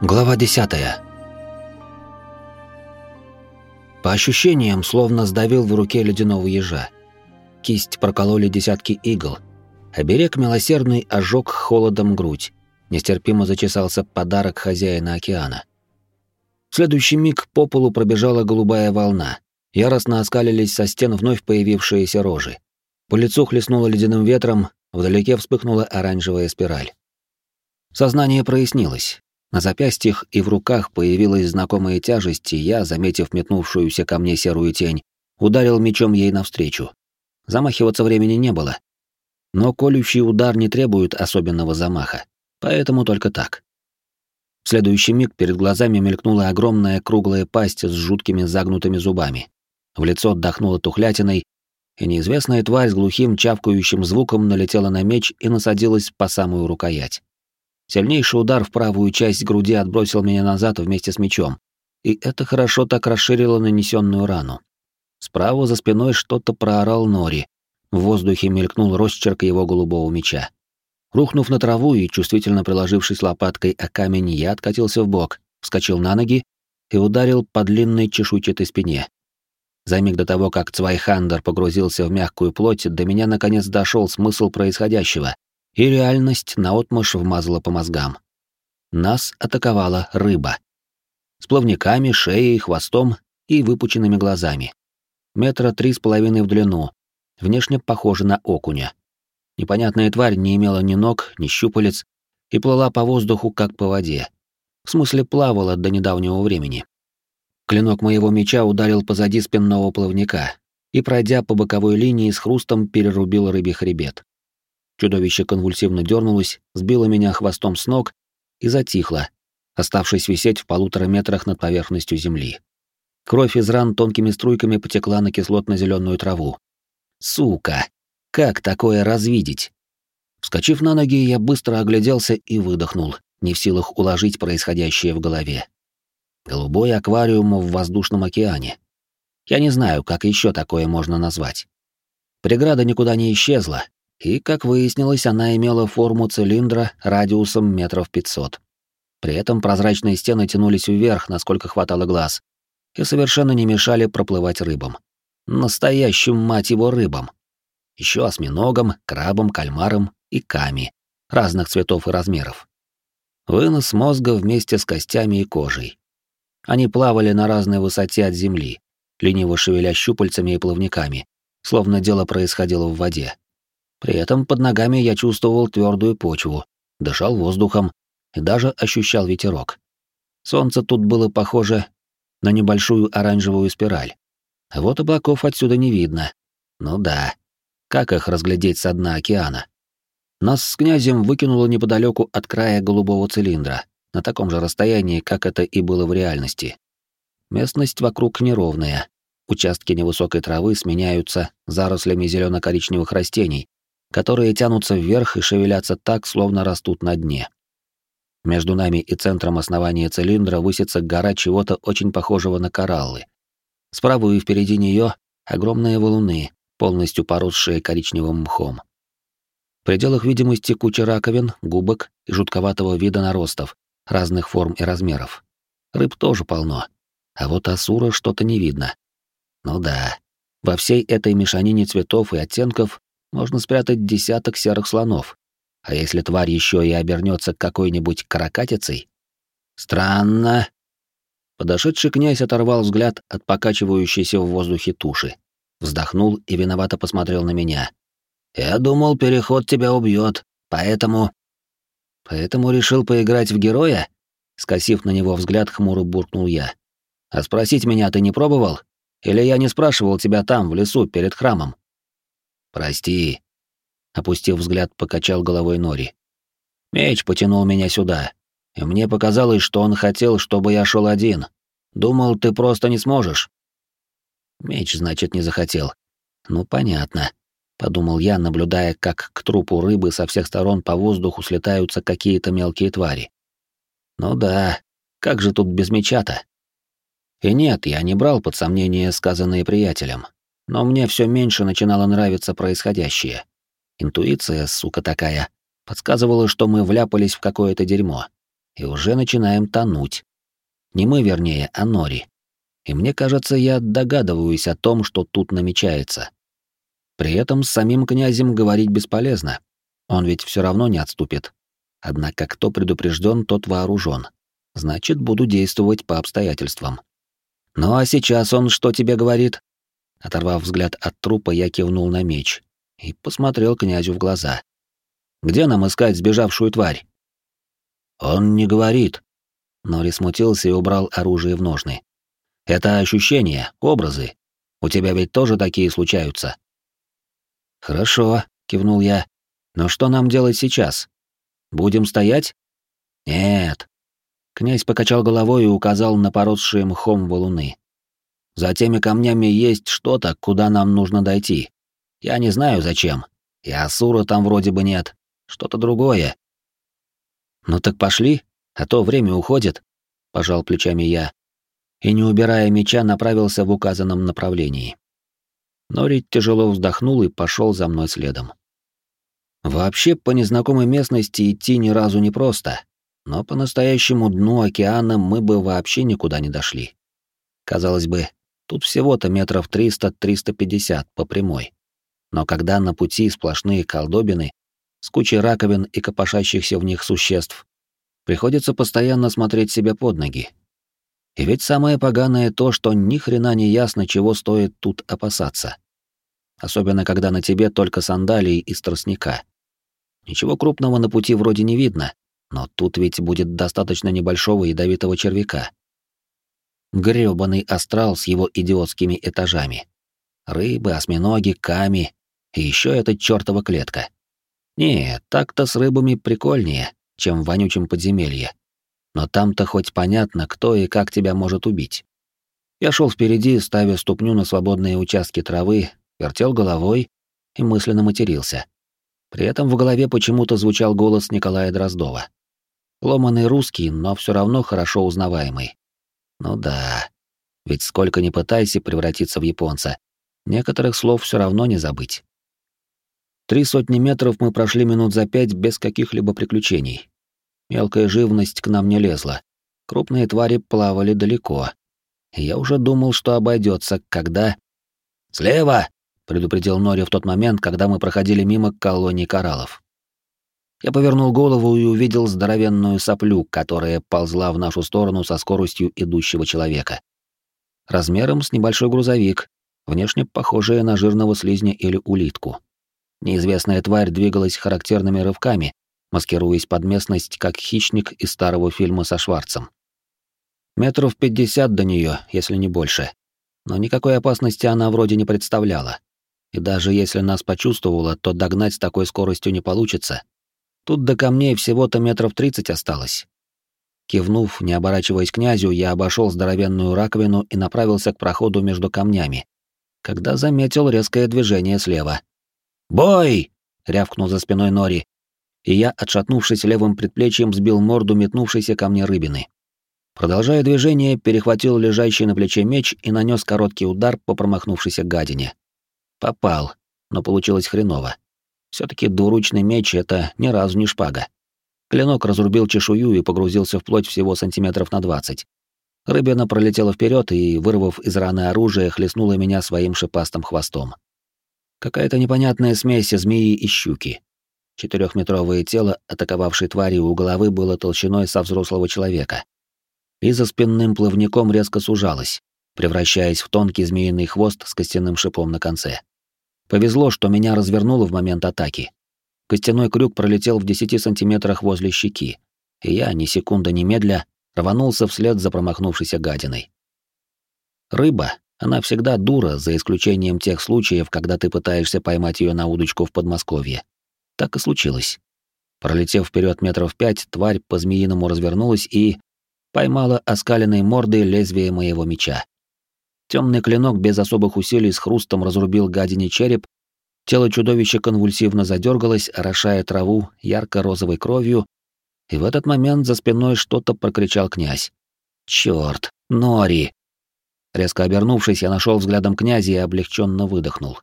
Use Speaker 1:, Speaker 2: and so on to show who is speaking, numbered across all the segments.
Speaker 1: Глава 10. По ощущениям, словно сдавил в руке ледяного ежа. Кисть прокололи десятки игл. Оберег милосердный ожег холодом грудь. Нестерпимо зачесался подарок хозяина океана. В следующий миг по полу пробежала голубая волна. Яростно оскалились со стен вновь появившиеся рожи. По лицу хлестнуло ледяным ветром, вдалеке вспыхнула оранжевая спираль. Сознание прояснилось. На запястьях и в руках появилась знакомая тяжесть, и я, заметив метнувшуюся ко мне серую тень, ударил мечом ей навстречу. Замахиваться времени не было. Но колющий удар не требует особенного замаха, поэтому только так. В следующий миг перед глазами мелькнула огромная круглая пасть с жуткими загнутыми зубами. В лицо отдохнула тухлятиной, и неизвестная тварь с глухим чавкающим звуком налетела на меч и насадилась по самую рукоять. Сильнейший удар в правую часть груди отбросил меня назад вместе с мечом, и это хорошо так расширило нанесенную рану. Справа за спиной что-то проорал Нори. В воздухе мелькнул росчерк его голубого меча. Рухнув на траву и чувствительно приложившись лопаткой о камень, я откатился в бок, вскочил на ноги и ударил по длинной чешуйчатой спине. За миг до того, как Цвайхандер погрузился в мягкую плоть, до меня наконец дошел смысл происходящего, и реальность наотмашь вмазала по мозгам. Нас атаковала рыба. С плавниками, шеей, хвостом и выпученными глазами. Метра три с половиной в длину, внешне похожа на окуня. Непонятная тварь не имела ни ног, ни щупалец и плыла по воздуху, как по воде. В смысле, плавала до недавнего времени. Клинок моего меча ударил позади спинного плавника и, пройдя по боковой линии, с хрустом перерубил рыбий хребет. Чудовище конвульсивно дернулось, сбило меня хвостом с ног и затихло, оставшись висеть в полутора метрах над поверхностью земли. Кровь из ран тонкими струйками потекла на кислотно-зеленую траву. Сука! Как такое развидеть? Вскочив на ноги, я быстро огляделся и выдохнул, не в силах уложить происходящее в голове. Голубой аквариум в воздушном океане. Я не знаю, как еще такое можно назвать. Преграда никуда не исчезла, и, как выяснилось, она имела форму цилиндра радиусом метров пятьсот. При этом прозрачные стены тянулись вверх, насколько хватало глаз, и совершенно не мешали проплывать рыбам. Настоящим, мать его, рыбам. Еще осьминогам, крабам, кальмарам и ками, разных цветов и размеров. Вынос мозга вместе с костями и кожей. Они плавали на разной высоте от земли, лениво шевеля щупальцами и плавниками, словно дело происходило в воде. При этом под ногами я чувствовал твердую почву, дышал воздухом и даже ощущал ветерок. Солнце тут было похоже на небольшую оранжевую спираль. А вот облаков отсюда не видно. Ну да, как их разглядеть со дна океана? Нас с князем выкинуло неподалеку от края голубого цилиндра, на таком же расстоянии, как это и было в реальности. Местность вокруг неровная. Участки невысокой травы сменяются зарослями зелено-коричневых растений, которые тянутся вверх и шевелятся так, словно растут на дне. Между нами и центром основания цилиндра высится гора чего-то очень похожего на кораллы. Справа и впереди нее огромные валуны, полностью поросшие коричневым мхом. В пределах видимости куча раковин, губок и жутковатого вида наростов, разных форм и размеров. Рыб тоже полно, а вот асура что-то не видно. Ну да, во всей этой мешанине цветов и оттенков можно спрятать десяток серых слонов. А если тварь еще и обернется какой-нибудь каракатицей? Странно. Подошедший князь оторвал взгляд от покачивающейся в воздухе туши, вздохнул и виновато посмотрел на меня. Я думал, переход тебя убьет, поэтому... Поэтому решил поиграть в героя? Скосив на него взгляд, хмуро буркнул я. А спросить меня ты не пробовал? Или я не спрашивал тебя там, в лесу, перед храмом? «Прости», — опустив взгляд, покачал головой Нори. «Меч потянул меня сюда, и мне показалось, что он хотел, чтобы я шел один. Думал, ты просто не сможешь». Меч, значит, не захотел. Ну, понятно, подумал я, наблюдая, как к трупу рыбы со всех сторон по воздуху слетаются какие-то мелкие твари. Ну да, как же тут без меча-то? И нет, я не брал под сомнение сказанные приятелем. Но мне все меньше начинало нравиться происходящее. Интуиция, сука такая, подсказывала, что мы вляпались в какое-то дерьмо. и уже начинаем тонуть. Не мы, вернее, а Нори. И мне кажется, я догадываюсь о том, что тут намечается. При этом с самим князем говорить бесполезно. Он ведь все равно не отступит. Однако кто предупрежден, тот вооружен. Значит, буду действовать по обстоятельствам. Ну а сейчас он что тебе говорит? Оторвав взгляд от трупа, я кивнул на меч и посмотрел князю в глаза. Где нам искать сбежавшую тварь? Он не говорит. Нори смутился и убрал оружие в ножны. Это ощущения, образы. У тебя ведь тоже такие случаются. Хорошо, кивнул я. Но что нам делать сейчас? Будем стоять? Нет. Князь покачал головой и указал на поросшие мхом валуны. За теми камнями есть что-то, куда нам нужно дойти. Я не знаю зачем. И Асура там вроде бы нет. Что-то другое. Ну так пошли, а то время уходит, пожал плечами я и не убирая меча направился в указанном направлении. Норит тяжело вздохнул и пошел за мной следом. Вообще по незнакомой местности идти ни разу не просто, но по настоящему дну океана мы бы вообще никуда не дошли. Казалось бы, тут всего-то метров 300-350 по прямой. Но когда на пути сплошные колдобины с кучей раковин и копошащихся в них существ, приходится постоянно смотреть себе под ноги. И ведь самое поганое то, что ни хрена не ясно, чего стоит тут опасаться. Особенно, когда на тебе только сандалии из тростника. Ничего крупного на пути вроде не видно, но тут ведь будет достаточно небольшого ядовитого червяка. Грёбаный астрал с его идиотскими этажами. Рыбы, осьминоги, ками и еще эта чёртова клетка. Не, так-то с рыбами прикольнее, чем в вонючем подземелье. Но там-то хоть понятно, кто и как тебя может убить. Я шел впереди, ставя ступню на свободные участки травы, вертел головой и мысленно матерился. При этом в голове почему-то звучал голос Николая Дроздова. Ломанный русский, но все равно хорошо узнаваемый. Ну да, ведь сколько ни пытайся превратиться в японца, некоторых слов все равно не забыть. Три сотни метров мы прошли минут за пять без каких-либо приключений. Мелкая живность к нам не лезла. Крупные твари плавали далеко. Я уже думал, что обойдется, когда... «Слева!» — предупредил Нори в тот момент, когда мы проходили мимо колонии кораллов. Я повернул голову и увидел здоровенную соплю, которая ползла в нашу сторону со скоростью идущего человека. Размером с небольшой грузовик, внешне похожая на жирного слизня или улитку. Неизвестная тварь двигалась характерными рывками, маскируясь под местность как хищник из старого фильма со Шварцем. Метров пятьдесят до нее, если не больше. Но никакой опасности она вроде не представляла. И даже если нас почувствовала, то догнать с такой скоростью не получится. Тут до камней всего-то метров тридцать осталось. Кивнув, не оборачиваясь князю, я обошел здоровенную раковину и направился к проходу между камнями, когда заметил резкое движение слева. «Бой!» — рявкнул за спиной Нори, и я, отшатнувшись левым предплечьем, сбил морду метнувшейся ко мне рыбины. Продолжая движение, перехватил лежащий на плече меч и нанес короткий удар по промахнувшейся гадине. Попал, но получилось хреново. Все-таки двуручный меч — это ни разу не шпага. Клинок разрубил чешую и погрузился в плоть всего сантиметров на двадцать. Рыбина пролетела вперед и, вырвав из раны оружие, хлестнула меня своим шипастым хвостом. Какая-то непонятная смесь змеи и щуки. Четырехметровое тело атаковавшей твари у головы было толщиной со взрослого человека. И за спинным плавником резко сужалось, превращаясь в тонкий змеиный хвост с костяным шипом на конце. Повезло, что меня развернуло в момент атаки. Костяной крюк пролетел в 10 сантиметрах возле щеки, и я, ни секунды ни медля, рванулся вслед за промахнувшейся гадиной. Рыба, она всегда дура, за исключением тех случаев, когда ты пытаешься поймать ее на удочку в Подмосковье. Так и случилось. Пролетев вперед метров пять, тварь по-змеиному развернулась и поймала оскаленной мордой лезвие моего меча. Темный клинок без особых усилий с хрустом разрубил гадине череп, тело чудовища конвульсивно задергалось, орошая траву ярко-розовой кровью, и в этот момент за спиной что-то прокричал князь. «Чёрт! Нори!» Резко обернувшись, я нашел взглядом князя и облегченно выдохнул.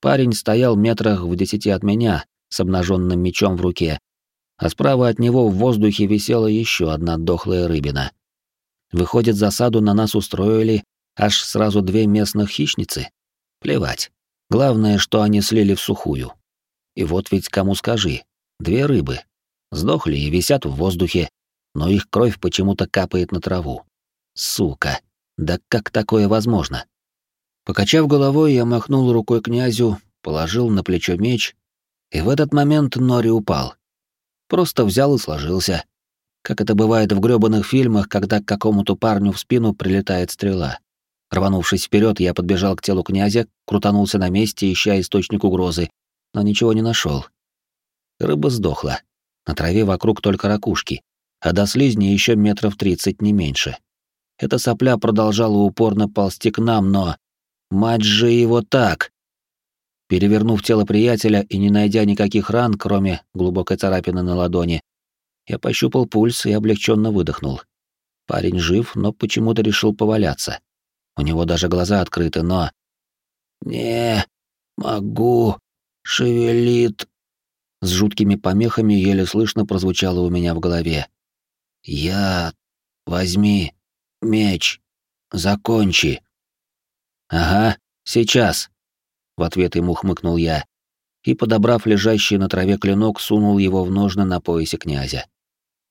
Speaker 1: Парень стоял метрах в десяти от меня, с обнаженным мечом в руке, а справа от него в воздухе висела еще одна дохлая рыбина. Выходит, засаду на нас устроили аж сразу две местных хищницы? Плевать. Главное, что они слили в сухую. И вот ведь кому скажи, две рыбы. Сдохли и висят в воздухе, но их кровь почему-то капает на траву. Сука, да как такое возможно? Покачав головой, я махнул рукой князю, положил на плечо меч, и в этот момент Нори упал. Просто взял и сложился. Как это бывает в грёбаных фильмах, когда к какому-то парню в спину прилетает стрела. Рванувшись вперед, я подбежал к телу князя, крутанулся на месте, ища источник угрозы, но ничего не нашел. Рыба сдохла. На траве вокруг только ракушки, а до слизни еще метров тридцать, не меньше. Эта сопля продолжала упорно ползти к нам, но... Мать же его так! Перевернув тело приятеля и не найдя никаких ран, кроме глубокой царапины на ладони, я пощупал пульс и облегченно выдохнул. Парень жив, но почему-то решил поваляться. У него даже глаза открыты, но... «Не могу, шевелит...» С жуткими помехами еле слышно прозвучало у меня в голове. «Я... возьми меч, закончи». «Ага, сейчас», — в ответ ему хмыкнул я и, подобрав лежащий на траве клинок, сунул его в ножны на поясе князя.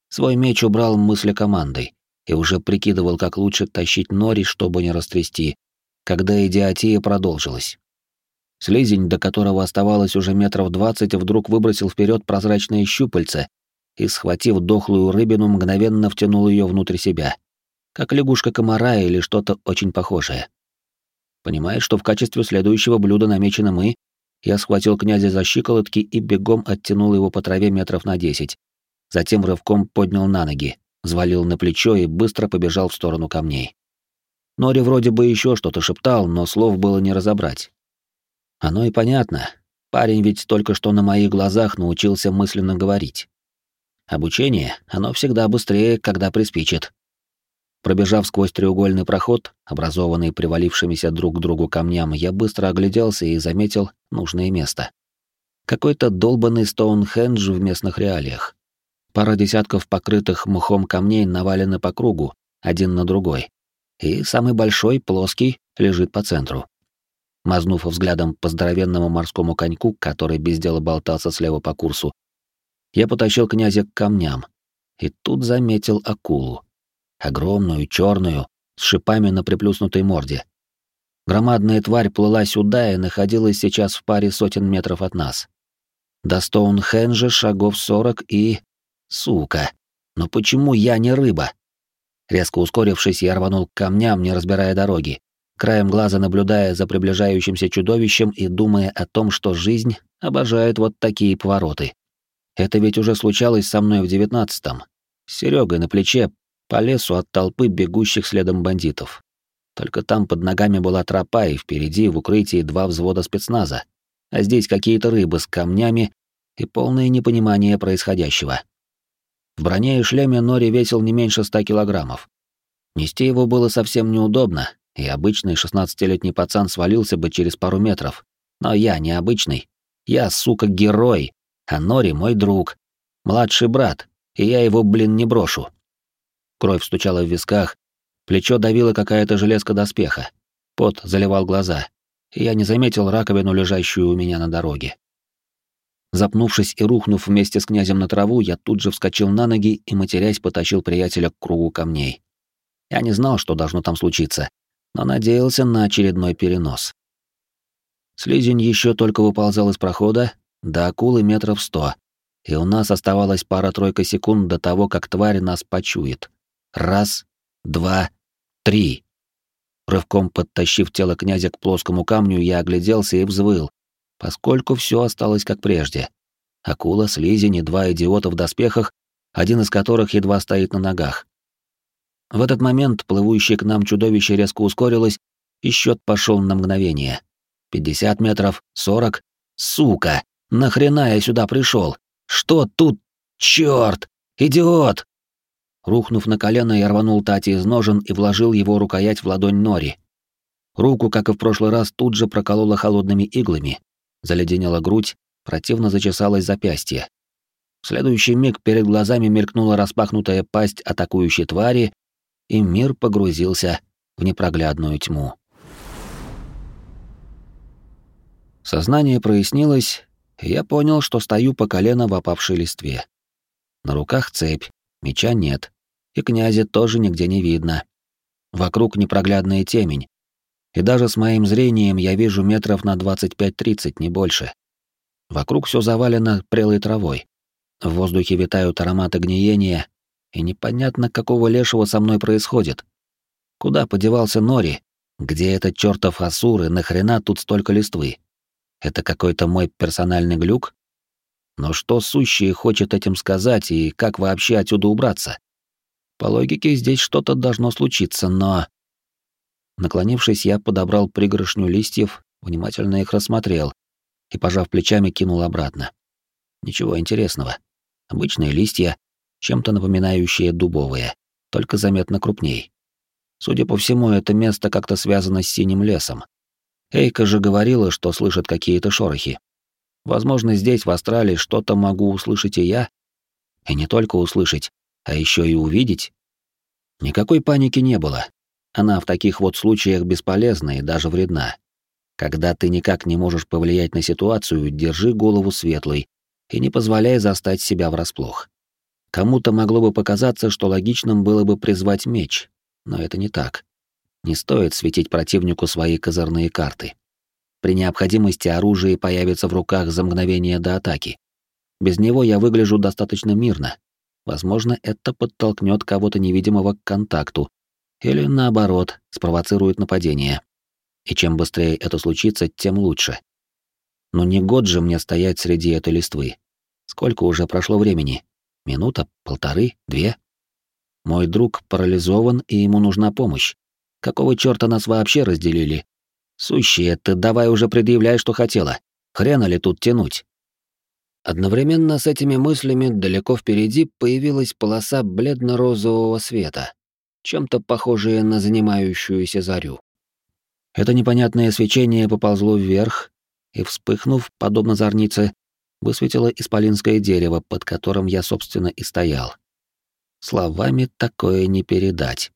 Speaker 1: Свой меч убрал мысли командой и уже прикидывал, как лучше тащить нори, чтобы не растрясти, когда идиотия продолжилась. Слизень, до которого оставалось уже метров двадцать, вдруг выбросил вперед прозрачное щупальце и, схватив дохлую рыбину, мгновенно втянул ее внутрь себя, как лягушка комара или что-то очень похожее. Понимая, что в качестве следующего блюда намечены мы, я схватил князя за щиколотки и бегом оттянул его по траве метров на десять. Затем рывком поднял на ноги, взвалил на плечо и быстро побежал в сторону камней. Нори вроде бы еще что-то шептал, но слов было не разобрать. Оно и понятно. Парень ведь только что на моих глазах научился мысленно говорить. Обучение, оно всегда быстрее, когда приспичит. Пробежав сквозь треугольный проход, образованный привалившимися друг к другу камням, я быстро огляделся и заметил нужное место. Какой-то долбанный Стоунхендж в местных реалиях. Пара десятков покрытых мхом камней навалены по кругу, один на другой. И самый большой, плоский, лежит по центру. Мазнув взглядом по здоровенному морскому коньку, который без дела болтался слева по курсу, я потащил князя к камням. И тут заметил акулу. Огромную, черную, с шипами на приплюснутой морде. Громадная тварь плыла сюда и находилась сейчас в паре сотен метров от нас. До Стоунхенджа шагов сорок и... Сука! Но почему я не рыба? Резко ускорившись, я рванул к камням, не разбирая дороги, краем глаза наблюдая за приближающимся чудовищем и думая о том, что жизнь обожает вот такие повороты. Это ведь уже случалось со мной в девятнадцатом. С Серёгой на плече по лесу от толпы бегущих следом бандитов. Только там под ногами была тропа, и впереди в укрытии два взвода спецназа, а здесь какие-то рыбы с камнями и полное непонимание происходящего. В броне и шлеме Нори весил не меньше ста килограммов. Нести его было совсем неудобно, и обычный шестнадцатилетний пацан свалился бы через пару метров. Но я необычный. Я, сука, герой, а Нори мой друг, младший брат, и я его, блин, не брошу. Кровь стучала в висках, плечо давило какая-то железка доспеха. Пот заливал глаза, и я не заметил раковину, лежащую у меня на дороге. Запнувшись и рухнув вместе с князем на траву, я тут же вскочил на ноги и, матерясь, потащил приятеля к кругу камней. Я не знал, что должно там случиться, но надеялся на очередной перенос. Слизень еще только выползал из прохода, до акулы метров сто, и у нас оставалось пара-тройка секунд до того, как тварь нас почует. Раз, два, три. Рывком подтащив тело князя к плоскому камню, я огляделся и взвыл, поскольку все осталось как прежде. Акула, слизень и два идиота в доспехах, один из которых едва стоит на ногах. В этот момент плывущее к нам чудовище резко ускорилось, и счет пошел на мгновение. Пятьдесят метров, сорок. Сука! Нахрена я сюда пришел? Что тут? Черт! Идиот! Рухнув на колено, я рванул Тати из ножен и вложил его рукоять в ладонь Нори. Руку, как и в прошлый раз, тут же проколола холодными иглами, заледенела грудь, противно зачесалось запястье. В следующий миг перед глазами мелькнула распахнутая пасть атакующей твари, и мир погрузился в непроглядную тьму. Сознание прояснилось, и я понял, что стою по колено в опавшей листве. На руках цепь, меча нет, и князя тоже нигде не видно. Вокруг непроглядная темень, и даже с моим зрением я вижу метров на 25-30, не больше. Вокруг все завалено прелой травой. В воздухе витают ароматы гниения, и непонятно, какого лешего со мной происходит. Куда подевался Нори? Где этот чертов Асур и нахрена тут столько листвы? Это какой-то мой персональный глюк? Но что сущий хочет этим сказать и как вообще отсюда убраться? По логике, здесь что-то должно случиться, но... Наклонившись, я подобрал пригоршню листьев, внимательно их рассмотрел и, пожав плечами, кинул обратно. Ничего интересного. Обычные листья, чем-то напоминающие дубовые, только заметно крупней. Судя по всему, это место как-то связано с синим лесом. Эйка же говорила, что слышит какие-то шорохи. Возможно, здесь, в Австралии, что-то могу услышать и я. И не только услышать, а еще и увидеть. Никакой паники не было. Она в таких вот случаях бесполезна и даже вредна. Когда ты никак не можешь повлиять на ситуацию, держи голову светлой и не позволяй застать себя врасплох. Кому-то могло бы показаться, что логичным было бы призвать меч, но это не так. Не стоит светить противнику свои козырные карты. При необходимости оружие появится в руках за мгновение до атаки. Без него я выгляжу достаточно мирно. Возможно, это подтолкнет кого-то невидимого к контакту, или, наоборот, спровоцирует нападение. И чем быстрее это случится, тем лучше. Но не год же мне стоять среди этой листвы. Сколько уже прошло времени? Минута, полторы, две? Мой друг парализован, и ему нужна помощь. Какого чёрта нас вообще разделили? Сущие, ты давай уже предъявляй, что хотела. Хрена ли тут тянуть? Одновременно с этими мыслями далеко впереди появилась полоса бледно-розового света, чем-то похожее на занимающуюся зарю. Это непонятное свечение поползло вверх и, вспыхнув, подобно зорнице, высветило исполинское дерево, под которым я, собственно, и стоял. Словами такое не передать.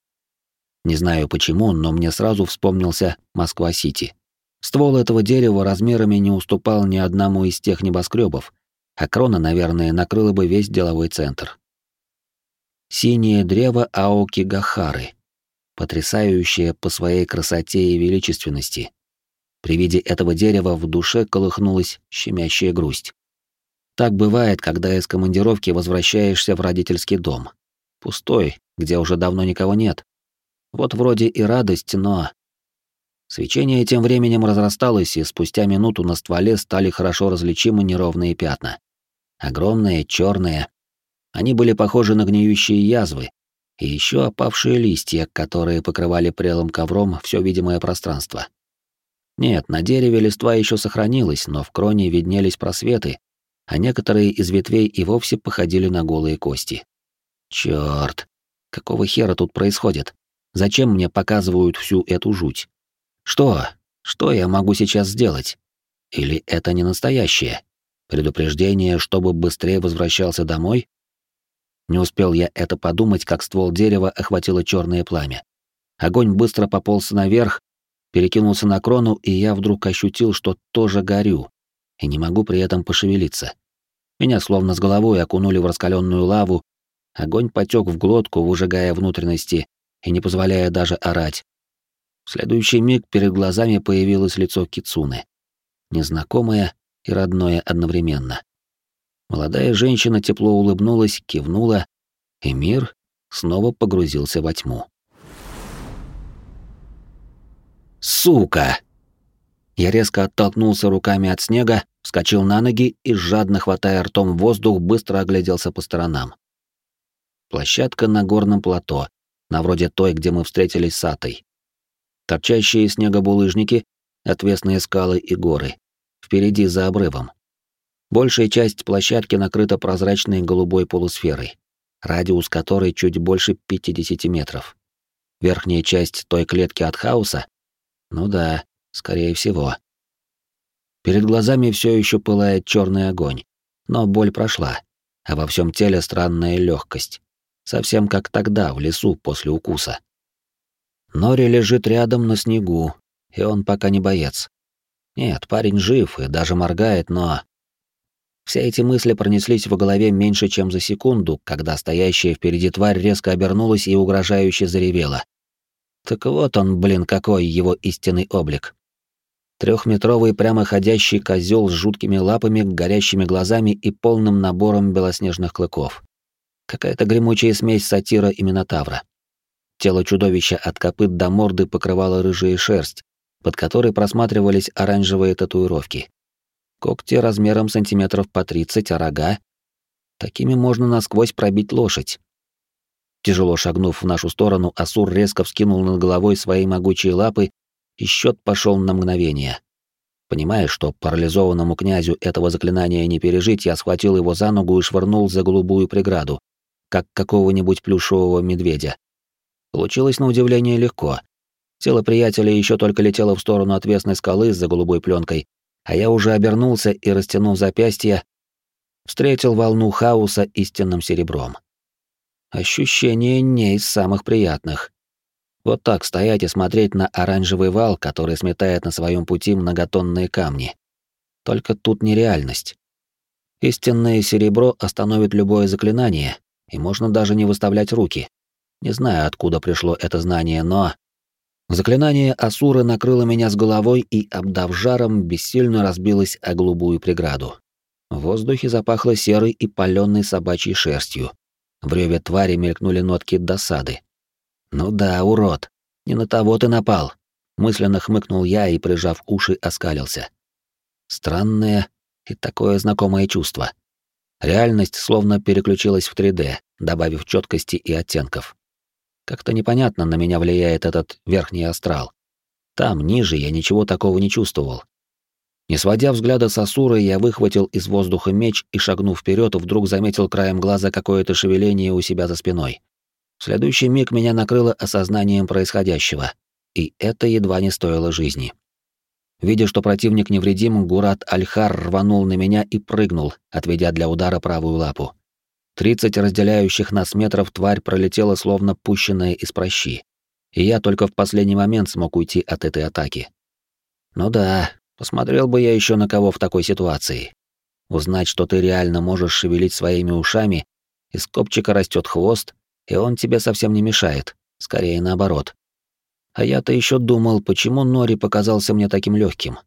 Speaker 1: Не знаю почему, но мне сразу вспомнился Москва-Сити. Ствол этого дерева размерами не уступал ни одному из тех небоскребов, а крона, наверное, накрыла бы весь деловой центр синее древо Аоки Гахары, потрясающее по своей красоте и величественности. При виде этого дерева в душе колыхнулась щемящая грусть. Так бывает, когда из командировки возвращаешься в родительский дом. Пустой, где уже давно никого нет. Вот вроде и радость, но... Свечение тем временем разрасталось, и спустя минуту на стволе стали хорошо различимы неровные пятна. Огромные, черные, они были похожи на гниющие язвы и еще опавшие листья, которые покрывали прелым ковром все видимое пространство. Нет, на дереве листва еще сохранилась, но в кроне виднелись просветы, а некоторые из ветвей и вовсе походили на голые кости. Черт, какого хера тут происходит? Зачем мне показывают всю эту жуть? Что? Что я могу сейчас сделать? Или это не настоящее? Предупреждение, чтобы быстрее возвращался домой? Не успел я это подумать, как ствол дерева охватило черное пламя. Огонь быстро пополз наверх, перекинулся на крону, и я вдруг ощутил, что тоже горю, и не могу при этом пошевелиться. Меня словно с головой окунули в раскаленную лаву, огонь потек в глотку, выжигая внутренности и не позволяя даже орать. В следующий миг перед глазами появилось лицо Кицуны. Незнакомое и родное одновременно. Молодая женщина тепло улыбнулась, кивнула, и мир снова погрузился во тьму. «Сука!» Я резко оттолкнулся руками от снега, вскочил на ноги и, жадно хватая ртом воздух, быстро огляделся по сторонам. Площадка на горном плато, на вроде той, где мы встретились с Атой. Торчащие снегобулыжники, отвесные скалы и горы. Впереди за обрывом. Большая часть площадки накрыта прозрачной голубой полусферой, радиус которой чуть больше 50 метров. Верхняя часть той клетки от хаоса? Ну да, скорее всего. Перед глазами все еще пылает черный огонь, но боль прошла, а во всем теле странная легкость, совсем как тогда в лесу после укуса. Нори лежит рядом на снегу, и он пока не боец. Нет, парень жив и даже моргает, но... Все эти мысли пронеслись в голове меньше, чем за секунду, когда стоящая впереди тварь резко обернулась и угрожающе заревела. Так вот он, блин, какой его истинный облик. Трехметровый прямоходящий козел с жуткими лапами, горящими глазами и полным набором белоснежных клыков. Какая-то гремучая смесь сатира и минотавра. Тело чудовища от копыт до морды покрывало рыжая шерсть, под которой просматривались оранжевые татуировки. Когти размером сантиметров по 30, а рога... Такими можно насквозь пробить лошадь. Тяжело шагнув в нашу сторону, Асур резко вскинул над головой свои могучие лапы и счет пошел на мгновение. Понимая, что парализованному князю этого заклинания не пережить, я схватил его за ногу и швырнул за голубую преграду, как какого-нибудь плюшевого медведя. Получилось на удивление легко. Тело приятеля еще только летело в сторону отвесной скалы за голубой пленкой, а я уже обернулся и, растянув запястье, встретил волну хаоса истинным серебром. Ощущение не из самых приятных. Вот так стоять и смотреть на оранжевый вал, который сметает на своем пути многотонные камни. Только тут нереальность. Истинное серебро остановит любое заклинание, и можно даже не выставлять руки. Не знаю, откуда пришло это знание, но... Заклинание Асуры накрыло меня с головой и, обдав жаром, бессильно разбилось о голубую преграду. В воздухе запахло серой и паленой собачьей шерстью. В реве твари мелькнули нотки досады. «Ну да, урод. Не на того ты напал», — мысленно хмыкнул я и, прижав уши, оскалился. Странное и такое знакомое чувство. Реальность словно переключилась в 3D, добавив четкости и оттенков. Как-то непонятно на меня влияет этот верхний астрал. Там, ниже, я ничего такого не чувствовал. Не сводя взгляда с Асуры, я выхватил из воздуха меч и, шагнув вперед, вдруг заметил краем глаза какое-то шевеление у себя за спиной. В следующий миг меня накрыло осознанием происходящего, и это едва не стоило жизни. Видя, что противник невредим, Гурат Альхар рванул на меня и прыгнул, отведя для удара правую лапу. Тридцать разделяющих нас метров тварь пролетела словно пущенная из прощи, и я только в последний момент смог уйти от этой атаки. Ну да, посмотрел бы я еще на кого в такой ситуации. Узнать, что ты реально можешь шевелить своими ушами, из копчика растет хвост, и он тебе совсем не мешает, скорее наоборот. А я-то еще думал, почему Нори показался мне таким легким.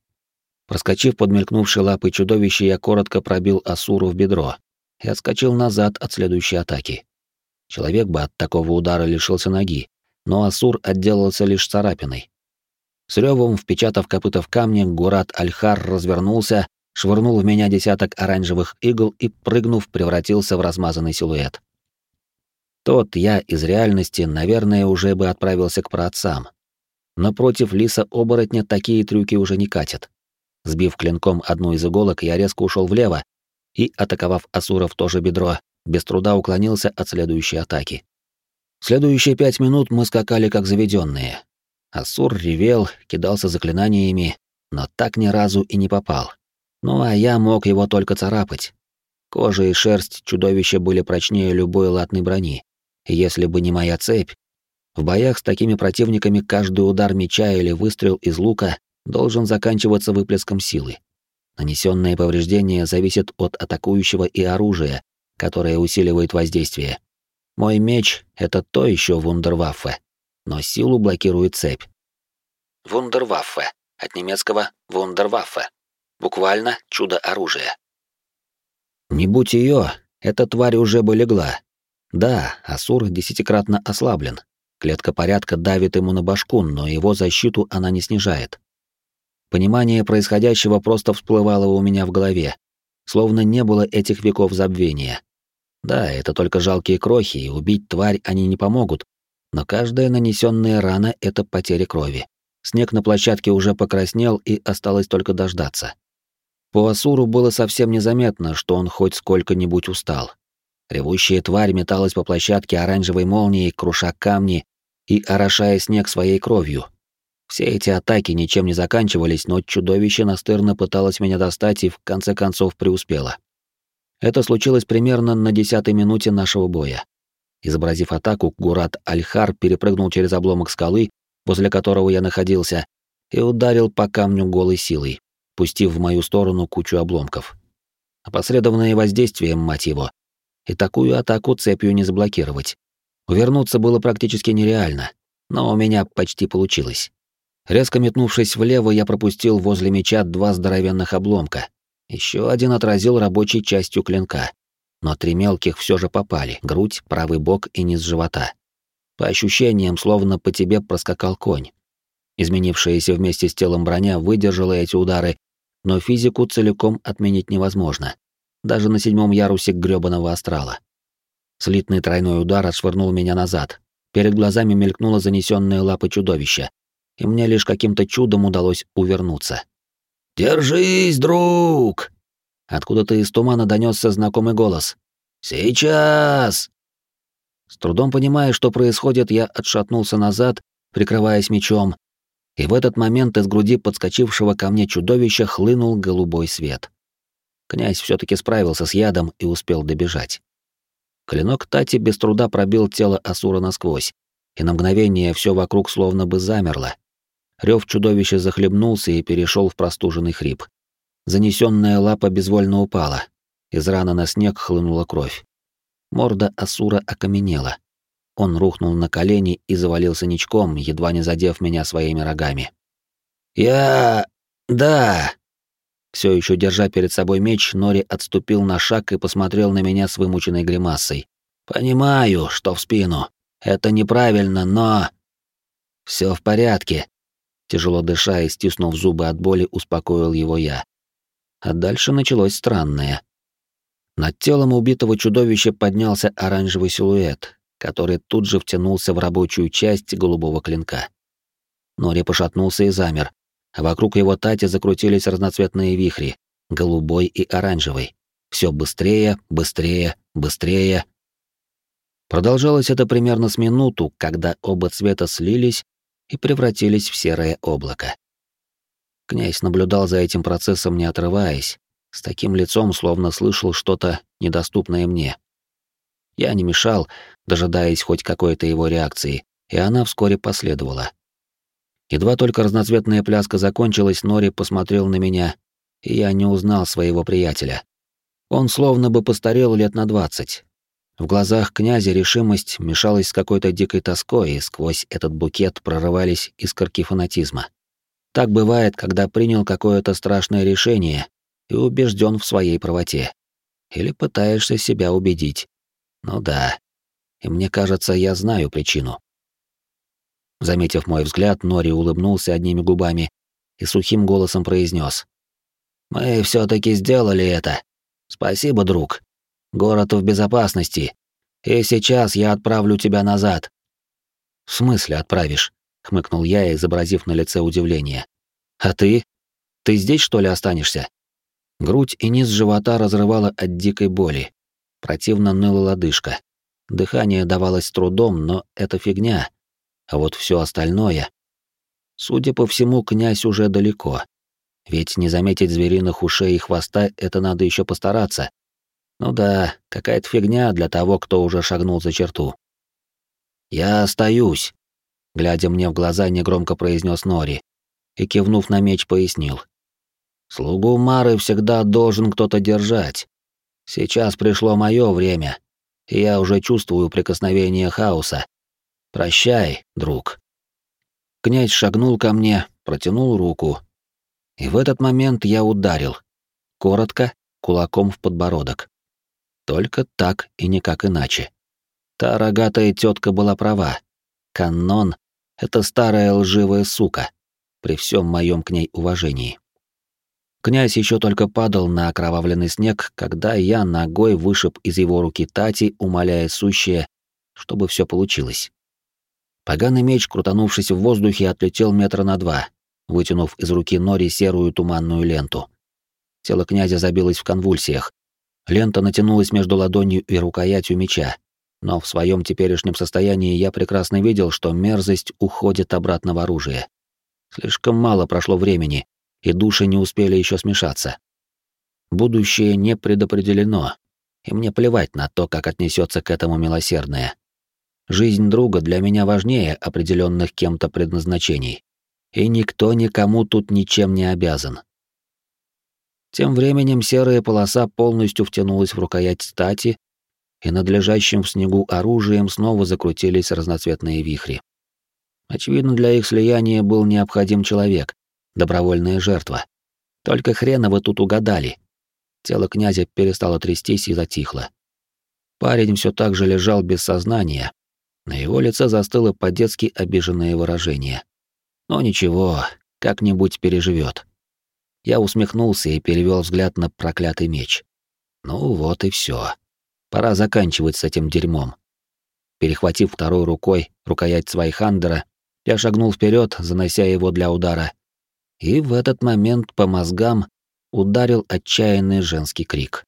Speaker 1: Проскочив под мелькнувшей лапой чудовище, я коротко пробил Асуру в бедро и отскочил назад от следующей атаки. Человек бы от такого удара лишился ноги, но Асур отделался лишь царапиной. С ревом, впечатав копыта в камни, Гурат Альхар развернулся, швырнул в меня десяток оранжевых игл и, прыгнув, превратился в размазанный силуэт. Тот я из реальности, наверное, уже бы отправился к праотцам. Но против лиса-оборотня такие трюки уже не катят. Сбив клинком одну из иголок, я резко ушел влево и, атаковав Асура в то же бедро, без труда уклонился от следующей атаки. Следующие пять минут мы скакали как заведенные. Асур ревел, кидался заклинаниями, но так ни разу и не попал. Ну а я мог его только царапать. Кожа и шерсть чудовища были прочнее любой латной брони, если бы не моя цепь, в боях с такими противниками каждый удар меча или выстрел из лука должен заканчиваться выплеском силы. Нанесенные повреждения зависят от атакующего и оружия, которое усиливает воздействие. Мой меч — это то еще вундерваффе, но силу блокирует цепь. Вундерваффе, от немецкого вундерваффе, буквально чудо оружия. Не будь ее, эта тварь уже бы легла, да, Асур десятикратно ослаблен. Клетка порядка давит ему на башку, но его защиту она не снижает. Понимание происходящего просто всплывало у меня в голове, словно не было этих веков забвения. Да, это только жалкие крохи, и убить тварь они не помогут, но каждая нанесенная рана — это потеря крови. Снег на площадке уже покраснел, и осталось только дождаться. По Асуру было совсем незаметно, что он хоть сколько-нибудь устал. Ревущая тварь металась по площадке оранжевой молнией, круша камни и орошая снег своей кровью. Все эти атаки ничем не заканчивались, но чудовище настырно пыталось меня достать и в конце концов преуспело. Это случилось примерно на десятой минуте нашего боя. Изобразив атаку, Гурат Альхар перепрыгнул через обломок скалы, возле которого я находился, и ударил по камню голой силой, пустив в мою сторону кучу обломков. Опосредованное воздействием, мать его. И такую атаку цепью не заблокировать. Увернуться было практически нереально, но у меня почти получилось. Резко метнувшись влево, я пропустил возле меча два здоровенных обломка. Еще один отразил рабочей частью клинка. Но три мелких все же попали — грудь, правый бок и низ живота. По ощущениям, словно по тебе проскакал конь. Изменившаяся вместе с телом броня выдержала эти удары, но физику целиком отменить невозможно. Даже на седьмом ярусе грёбаного астрала. Слитный тройной удар отшвырнул меня назад. Перед глазами мелькнула занесенная лапа чудовища, и мне лишь каким-то чудом удалось увернуться. «Держись, друг!» Откуда-то из тумана донесся знакомый голос. «Сейчас!» С трудом понимая, что происходит, я отшатнулся назад, прикрываясь мечом, и в этот момент из груди подскочившего ко мне чудовища хлынул голубой свет. Князь все таки справился с ядом и успел добежать. Клинок Тати без труда пробил тело Асура насквозь, и на мгновение все вокруг словно бы замерло. Рев чудовища захлебнулся и перешел в простуженный хрип. Занесенная лапа безвольно упала. Из раны на снег хлынула кровь. Морда Асура окаменела. Он рухнул на колени и завалился ничком, едва не задев меня своими рогами. «Я... да...» Все еще держа перед собой меч, Нори отступил на шаг и посмотрел на меня с вымученной гримасой. «Понимаю, что в спину. Это неправильно, но...» Все в порядке», — тяжело дыша и стиснув зубы от боли, успокоил его я. А дальше началось странное. Над телом убитого чудовища поднялся оранжевый силуэт, который тут же втянулся в рабочую часть голубого клинка. Нори пошатнулся и замер, а вокруг его тати закрутились разноцветные вихри, голубой и оранжевый. Все быстрее, быстрее, быстрее. Продолжалось это примерно с минуту, когда оба цвета слились и превратились в серое облако. Князь наблюдал за этим процессом, не отрываясь, с таким лицом, словно слышал что-то недоступное мне. Я не мешал, дожидаясь хоть какой-то его реакции, и она вскоре последовала. Едва только разноцветная пляска закончилась, Нори посмотрел на меня, и я не узнал своего приятеля. Он словно бы постарел лет на двадцать. В глазах князя решимость мешалась с какой-то дикой тоской, и сквозь этот букет прорывались искорки фанатизма. Так бывает, когда принял какое-то страшное решение и убежден в своей правоте. Или пытаешься себя убедить. Ну да. И мне кажется, я знаю причину. Заметив мой взгляд, Нори улыбнулся одними губами и сухим голосом произнес: «Мы все-таки сделали это. Спасибо, друг. Город в безопасности, и сейчас я отправлю тебя назад». «В смысле отправишь?» — хмыкнул я, изобразив на лице удивление. «А ты? Ты здесь, что ли, останешься?» Грудь и низ живота разрывало от дикой боли. Противно ныла лодыжка. Дыхание давалось трудом, но это фигня. А вот все остальное... Судя по всему, князь уже далеко. Ведь не заметить звериных ушей и хвоста — это надо еще постараться. Ну да, какая-то фигня для того, кто уже шагнул за черту. «Я остаюсь», — глядя мне в глаза, негромко произнес Нори и, кивнув на меч, пояснил. «Слугу Мары всегда должен кто-то держать. Сейчас пришло мое время, и я уже чувствую прикосновение хаоса, Прощай, друг. Князь шагнул ко мне, протянул руку. И в этот момент я ударил. Коротко, кулаком в подбородок. Только так и никак иначе. Та рогатая тетка была права. Каннон — это старая лживая сука, при всем моем к ней уважении. Князь еще только падал на окровавленный снег, когда я ногой вышиб из его руки Тати, умоляя сущее, чтобы все получилось. Поганый меч, крутанувшись в воздухе, отлетел метра на два, вытянув из руки Нори серую туманную ленту. Тело князя забилось в конвульсиях. Лента натянулась между ладонью и рукоятью меча, но в своем теперешнем состоянии я прекрасно видел, что мерзость уходит обратно в оружие. Слишком мало прошло времени, и души не успели еще смешаться. Будущее не предопределено, и мне плевать на то, как отнесется к этому милосердное. Жизнь друга для меня важнее определенных кем-то предназначений, и никто никому тут ничем не обязан. Тем временем серая полоса полностью втянулась в рукоять стати, и над лежащим в снегу оружием снова закрутились разноцветные вихри. Очевидно, для их слияния был необходим человек, добровольная жертва. Только хрена вы тут угадали. Тело князя перестало трястись и затихло. Парень все так же лежал без сознания. На его лице застыло по-детски обиженное выражение. Но ничего, как-нибудь переживет. Я усмехнулся и перевел взгляд на проклятый меч. Ну вот и все. Пора заканчивать с этим дерьмом. Перехватив второй рукой рукоять Цвайхандера, я шагнул вперед, занося его для удара. И в этот момент по мозгам ударил отчаянный женский крик.